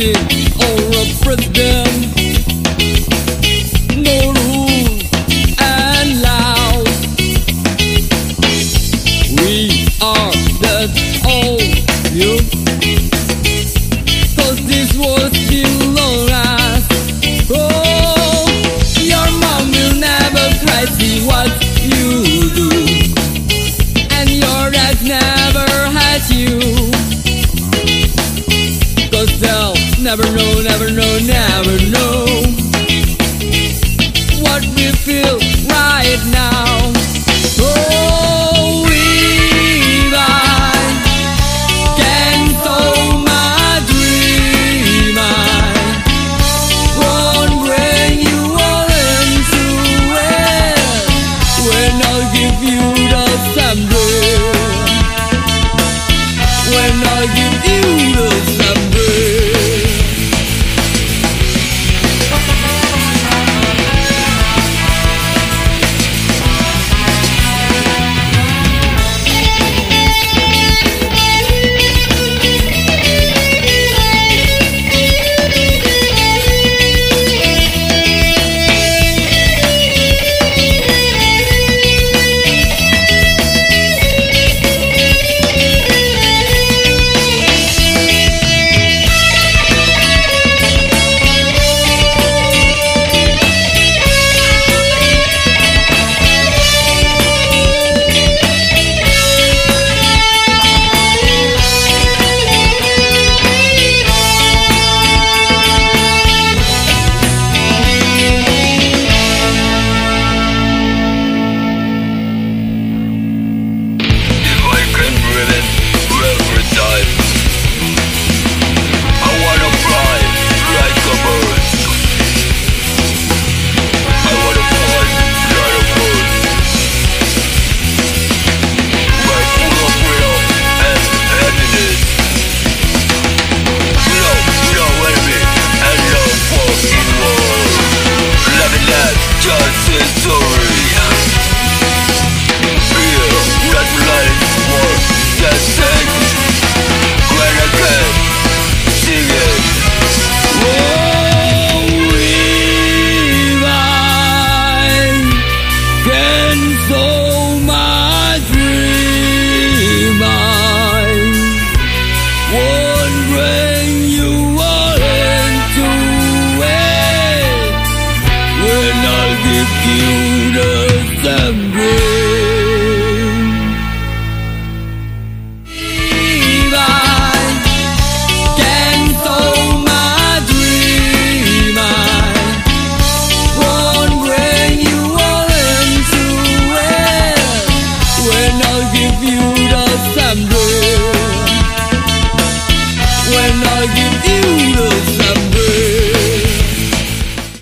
Yeah. never know, never know, never know what we feel right now. Oh, Levi, can't hold my dream. I won't bring you all into it, when I give you the sample, when I give you the sample. and I'll give you the sample. When I give you